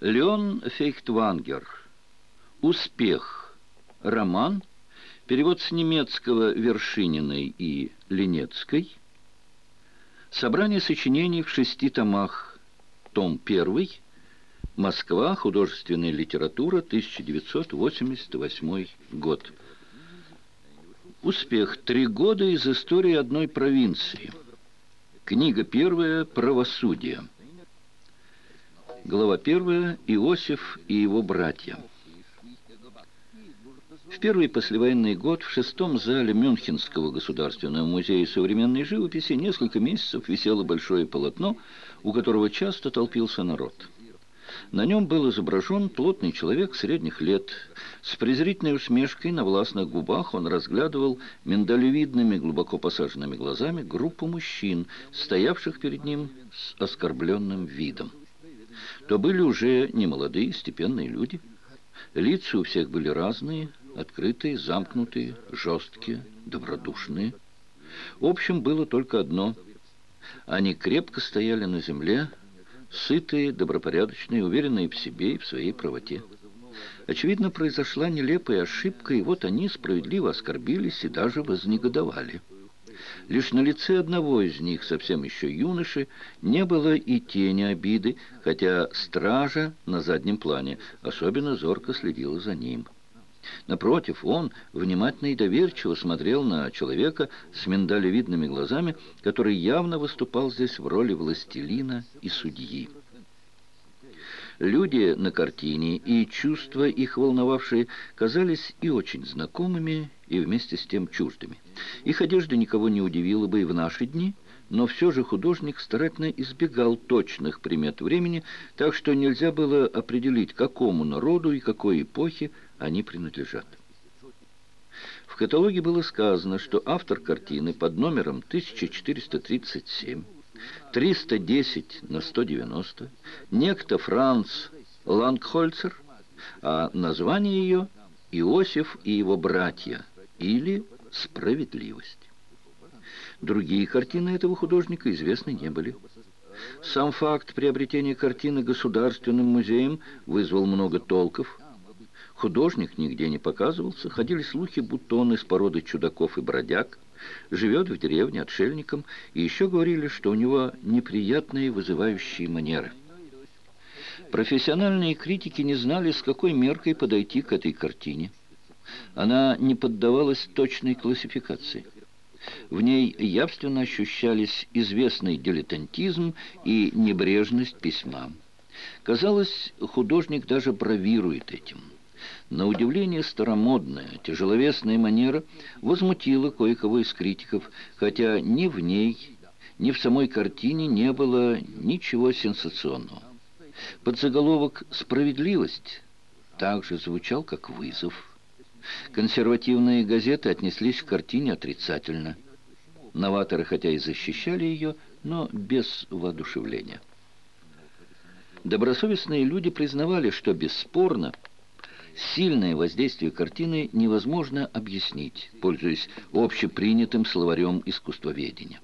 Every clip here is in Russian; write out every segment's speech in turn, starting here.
Леон Фейхтвангер. Успех. Роман. Перевод с немецкого Вершининой и Ленецкой. Собрание сочинений в шести томах. Том 1. Москва. Художественная литература. 1988 год. Успех. Три года из истории одной провинции. Книга первая. Правосудие. Глава первая. Иосиф и его братья. В первый послевоенный год в шестом зале Мюнхенского государственного музея современной живописи несколько месяцев висело большое полотно, у которого часто толпился народ. На нем был изображен плотный человек средних лет. С презрительной усмешкой на властных губах он разглядывал миндалевидными, глубоко посаженными глазами группу мужчин, стоявших перед ним с оскорбленным видом то были уже не молодые, степенные люди. Лица у всех были разные, открытые, замкнутые, жесткие, добродушные. В общем, было только одно. Они крепко стояли на земле, сытые, добропорядочные, уверенные в себе и в своей правоте. Очевидно, произошла нелепая ошибка, и вот они справедливо оскорбились и даже вознегодовали. Лишь на лице одного из них, совсем еще юноши, не было и тени обиды, хотя стража на заднем плане особенно зорко следила за ним. Напротив, он внимательно и доверчиво смотрел на человека с миндалевидными глазами, который явно выступал здесь в роли властелина и судьи. Люди на картине и чувства, их волновавшие, казались и очень знакомыми, и вместе с тем чуждыми. Их одежда никого не удивила бы и в наши дни, но все же художник старательно избегал точных примет времени, так что нельзя было определить, какому народу и какой эпохе они принадлежат. В каталоге было сказано, что автор картины под номером 1437 310 на 190, некто Франц Лангхольцер, а название ее «Иосиф и его братья» или «Справедливость». Другие картины этого художника известны не были. Сам факт приобретения картины Государственным музеем вызвал много толков. Художник нигде не показывался, ходили слухи, будто он из породы чудаков и бродяг, живет в деревне отшельником, и еще говорили, что у него неприятные вызывающие манеры. Профессиональные критики не знали, с какой меркой подойти к этой картине. Она не поддавалась точной классификации. В ней явственно ощущались известный дилетантизм и небрежность письма. Казалось, художник даже бравирует этим. На удивление старомодная, тяжеловесная манера возмутила кое-кого из критиков, хотя ни в ней, ни в самой картине не было ничего сенсационного. Подзаголовок «Справедливость» также звучал как вызов. Консервативные газеты отнеслись к картине отрицательно. Новаторы хотя и защищали ее, но без воодушевления. Добросовестные люди признавали, что бесспорно – Сильное воздействие картины невозможно объяснить, пользуясь общепринятым словарем искусствоведения.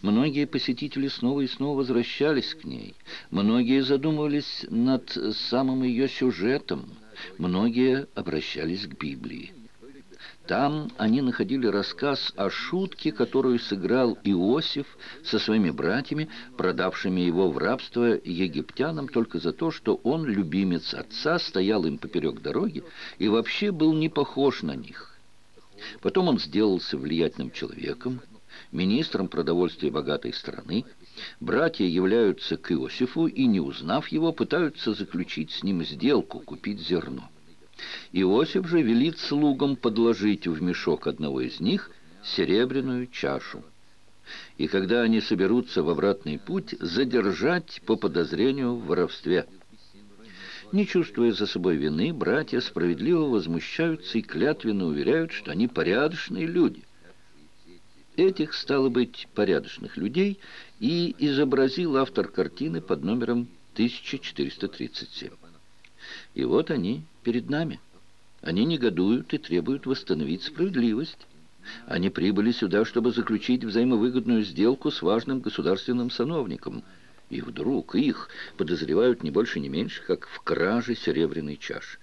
Многие посетители снова и снова возвращались к ней. Многие задумывались над самым ее сюжетом. Многие обращались к Библии. Там они находили рассказ о шутке, которую сыграл Иосиф со своими братьями, продавшими его в рабство египтянам только за то, что он, любимец отца, стоял им поперек дороги и вообще был не похож на них. Потом он сделался влиятельным человеком, министром продовольствия богатой страны. Братья являются к Иосифу и, не узнав его, пытаются заключить с ним сделку, купить зерно. Иосиф же велит слугам подложить в мешок одного из них серебряную чашу. И когда они соберутся в обратный путь, задержать по подозрению в воровстве. Не чувствуя за собой вины, братья справедливо возмущаются и клятвенно уверяют, что они порядочные люди. Этих, стало быть, порядочных людей и изобразил автор картины под номером 1437. И вот они перед нами. Они негодуют и требуют восстановить справедливость. Они прибыли сюда, чтобы заключить взаимовыгодную сделку с важным государственным сановником. И вдруг их подозревают не больше, не меньше, как в краже серебряной чаши.